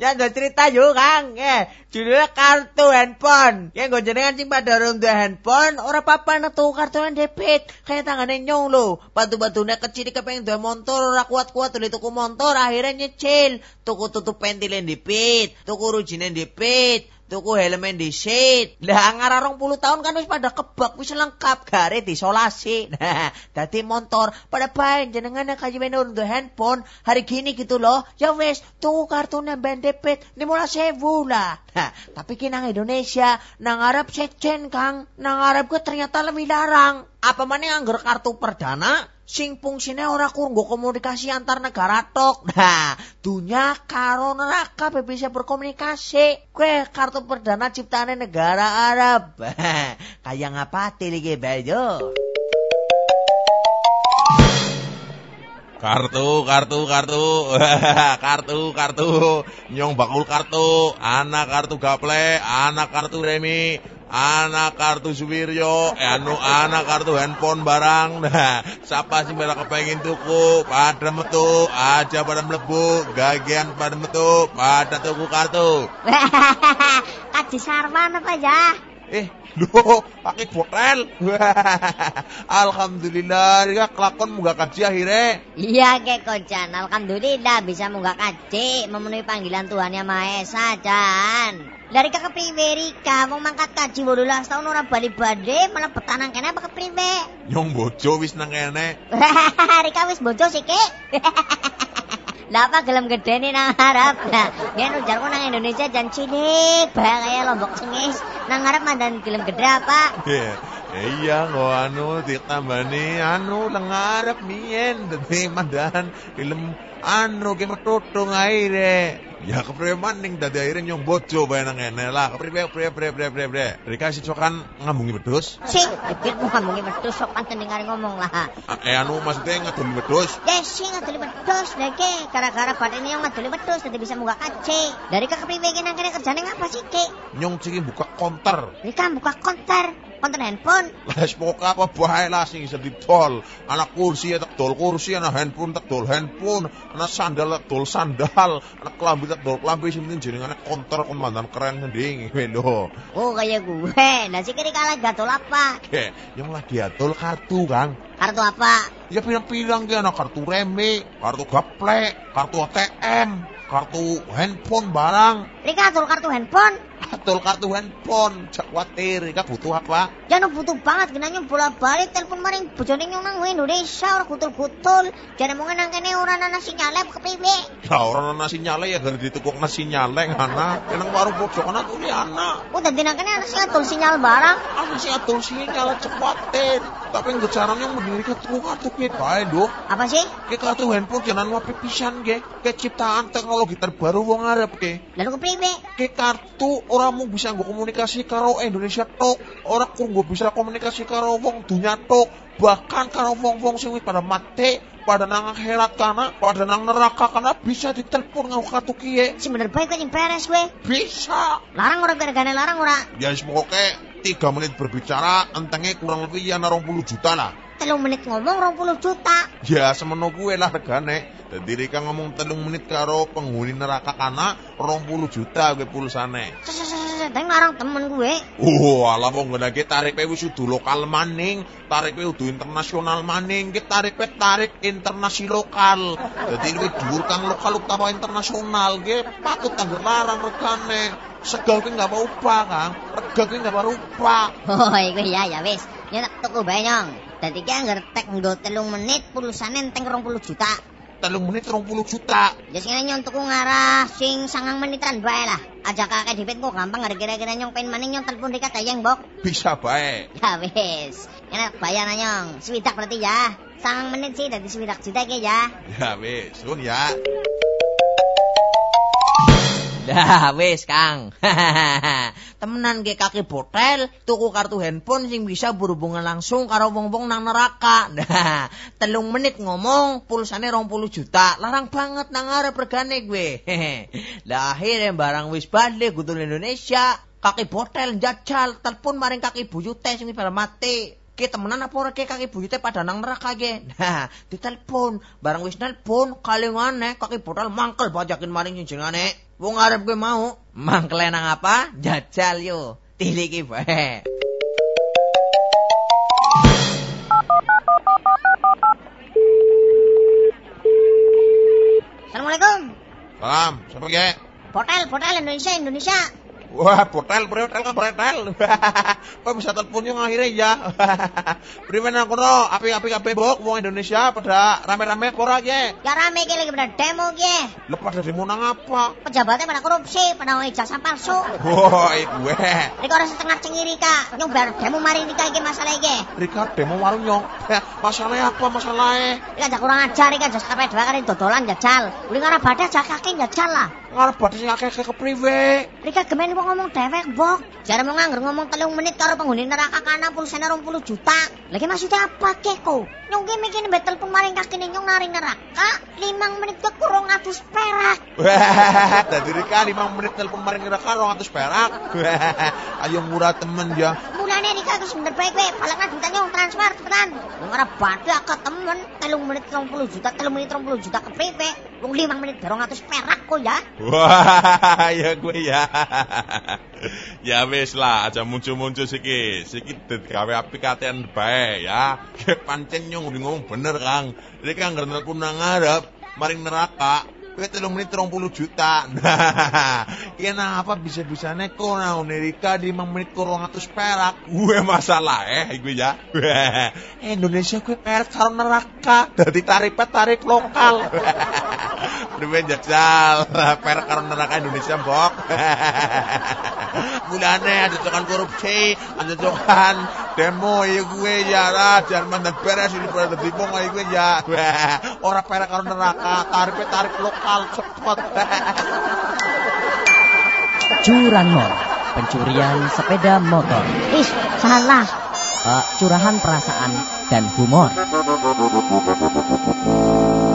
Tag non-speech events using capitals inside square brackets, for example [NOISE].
Jangan cerita yuk Kang. Eh, judulnya kartu handphone. Ya gue jenengan sing pada rung duwe handphone, ora apa-apa tuh kartu debit. Kayak tangannya nyong lo. Batu-batunya kecil kepengen duwe motor, ora kuat-kuat tuh tuku motor, akhirnya nyecil. Tuku tutup pentilin debit, tuku rujinin debit, tuku helmen seat. Lah ngara rong puluh tahun kan wis pada kebak wis lengkap gare disolasi. [LAUGHS] Nah, dadi motor pada bae jenengan kaji menur handphone hari gini gitu loh. Ya wis tuku kartu debit lima sewu lah. Nah, tapi kinang Indonesia nang Arab secen Kang. Nang Arab gue ternyata lebih larang. Apa mana anggar kartu perdana sing fungsine ora kuranggo komunikasi antar negara tok. [LAUGHS] Nah, dunia karo neraka bisa berkomunikasi. Kue kartu perdana ciptane negara Arab. [LAUGHS] Kayak ngapa iki bayo? Kartu, kartu, kartu, [LAUGHS] kartu, kartu, nyong bakul kartu, anak kartu gaple, anak kartu remi, anak kartu Suwiryo, anu anak kartu handphone barang. Nah, siapa sih mereka kepengen tuku, pada metu, aja pada melebu, gagian pada metu, pada tuku kartu. [LAUGHS] Kaji Sarwan apa ya? Eh, Loh, pakai botel. [LAUGHS] Alhamdulillah, ya kelakon munggah kaji akhirnya. Iya, ke kocan. Alhamdulillah bisa munggah kaji memenuhi panggilan Tuhan Yang Maha Esa, Jan. Dari kakak priwe Rika mau mangkat kaji 18 tahun ora bali-bali malah betanang kene apa kepriwe? Nyong bojo wis nang kene. [LAUGHS] Rika wis bojo sih, Kek. [LAUGHS] Lah apa gelem gedene nang Arab. Nah, yen ujarku nang Indonesia jan cilik bae kaya lombok cengis. Nang Arab mandan gelem gede apa? Yeah. Iya, ngo anu ditambani anu nang Arab mien dadi mandan film anu ge metutung aire. Ya kepriwe maning dadi akhirnya nyong bojo bae nang ngene lah. Kepriwe priwe priwe priwe priwe priwe. Dikasih cokan ngambungi wedhus. Sing, mau ngambungi wedhus sok panten ngari ngomong lah. Eh anu maksudnya ngadoli wedhus. Ya sing ngadoli wedhus lagi gara-gara badan yang ngadoli wedhus dadi bisa muka kace. Dari kepriwe ki nang kene kerjane ngapa sih, Ki? Nyong ciki buka konter. Rika buka konter konten handphone. Lah pokoke apa bae lah sing bisa didol. Anak kursi ya tak dol kursi, anak handphone tak dol handphone, anak sandal tak dol sandal, anak kelambi tak dol kelambi sing penting jenengane konter kon mandan keren ngending lho. Oh kayak gue. Nah si kiri kalah gadol apa? Oke, yang lagi adol kartu, Kang. Kartu apa? Ya pirang-pirang ki anak kartu remi, kartu gaplek, kartu ATM, kartu handphone barang. Rika atur kartu handphone. Atur kartu handphone, cak khawatir, Rika butuh apa? Ya no butuh banget genanya bola balik telepon maring bojone nyong nang Indonesia ora gutul-gutul. Jane mung nang kene ora ana sinyale kepriwe. Ya ora ana ya gara ditukuk nasi sinyale ana. Nang warung pojok ana tuli ana. Oh dadi nang kene ana sing atul sinyal barang. Ana sing atul sinyal cepatin. Tapi nggak caranya mendiri ke tuku kartu ke bae, Dok. Apa sih? Ke kartu handphone jangan wape pisan ge. Ke ciptaan teknologi terbaru wong Arab ke. Lalu kepriwe? Ke kartu orang mau bisa nggo komunikasi karo Indonesia tok. Orang kurang bisa komunikasi karo wong dunia tok. Bahkan karo wong-wong sing pada mati, pada nang akhirat kana, pada nang neraka kana bisa ditelepon ngau kartu kiye. Si bener baik kan yang beres we. Bisa. Larang ora gara-gara larang ora. Ya wis 3 menit berbicara entenge kurang lebih ya 20 juta lah. Telung menit ngomong 20 juta. Ya semono gue lah regane. Dadi Rika ngomong telung menit karo penghuni neraka kana 20 juta gue pulsane. Tapi larang temen gue. Oh, alah wong ngene tarife wis kudu lokal maning, tarife kudu internasional maning, ki tarife tarik internasi lokal. Dadi luwih dhuwur kang lokal utawa internasional ge patut tangger larang regane. Segal ki nggak upah, Kang. Rega ki nggak upah. Oh, iku ya ya wis. Ya tak tuku bae nyong. Dadi ki anggar tek nggo telung menit pulsane enteng 20 juta. Telung menit 20 juta. Ya sing nyong tuku ngarah sing sangang menitan bae lah. Aja kakek dipit kok gampang gara kira-kira nyong pengen maning nyong telepon dekat dayang bok. Bisa bae. Ya wis. Enak bayar nyong. Swidak berarti ya. Sangang menit sih dadi swidak juta ki ya. Ya wis, sun ya. Dah wis Kang. [LAUGHS] Temenan ge kaki botel, tuku kartu handphone sing bisa berhubungan langsung karo wong-wong nang neraka. Nah, telung menit ngomong pulsane 20 juta. Larang banget nang arep regane gue. [LAUGHS] Lah akhirnya barang wis balik kudu Indonesia. kaki botel jajal telepon maring kaki buyute sing mati. Ki temenan apa ora ki kaki buyute pada nang neraka ki. Nah, ditelepon, bareng wis nelpon kalingane kaki botel mangkel bajakin maring jenengane. Wong arep gue mau, mangkel nang apa? Jajal yo. Tiliki bae. Assalamualaikum. Salam, siapa ge? Hotel, hotel Indonesia, Indonesia. Wah, hotel, hotel kan Kok bisa teleponnya akhirnya ya. Primen aku no, api-api kabeh bok wong Indonesia pada rame-rame ora ge. Ya rame ki lagi pada demo ki. Lepas dari munang apa? Pejabatnya pada korupsi, pada ijazah palsu. Wah, gue. Rika orang setengah cengiri kak. Nyong bar demo mari nikah iki masalah iki. Rika demo warung nyong. Masalahnya apa masalahnya? Rika jak kurang ajar Rika jas kape dua kali dodolan jajal. Uli ngarep badas jak kaki jajal lah. Sing akeh ke priwe. Rika gemen wong ngomong dewek bok. Jare mau nganggur ngomong telung menit karo penghuni neraka kana pulsane 20 juta. Lagi maksudnya apa keko? Nyong ki mikir mbek telepon maring kakine nyong naring neraka. Limang menit ke kurang atus perak. [LAUGHS] Dadi Rika 5 menit telepon maring Rika 200 perak. [LAUGHS] Ayo murah temen ya. Wis bener baik baik. Paling duit nyong transfer cepetan. Wong ngarep badhe akeh temen. Telung menit 30 juta, telung menit 30 juta ke priwe. Wong limang menit 200 perak kok ya. Wah, ya gue ya. [LAUGHS] ya wis lah, aja muncul-muncul siki. Siki gawe aplikasian bae ya. Pancen nyong ngomong bener, Kang. Rika nggak nelpon nang ngarep, maring neraka. Kowe telung menit 30 juta. [LAUGHS] Nah, kenapa bisa-bisanya kok nah Rika di 5 menit kurang 200 perak? Gue masalah eh gue ya. Indonesia gue perak karo neraka. Dadi tarifnya tarif lokal. [LAUGHS] Priwe jajal, perak karo neraka Indonesia, Mbok. [LAUGHS] Mulane ada cokan korupsi, ada cokan demo ya gue ya lah, jangan mandan beres ini pada dadi wong ya gue ya. Ora perak karo neraka, tarifnya tarif lokal cepet. [LAUGHS] Curanmor, pencurian sepeda motor. Ih, salah. Eh, curahan perasaan dan humor. [LAUGHS]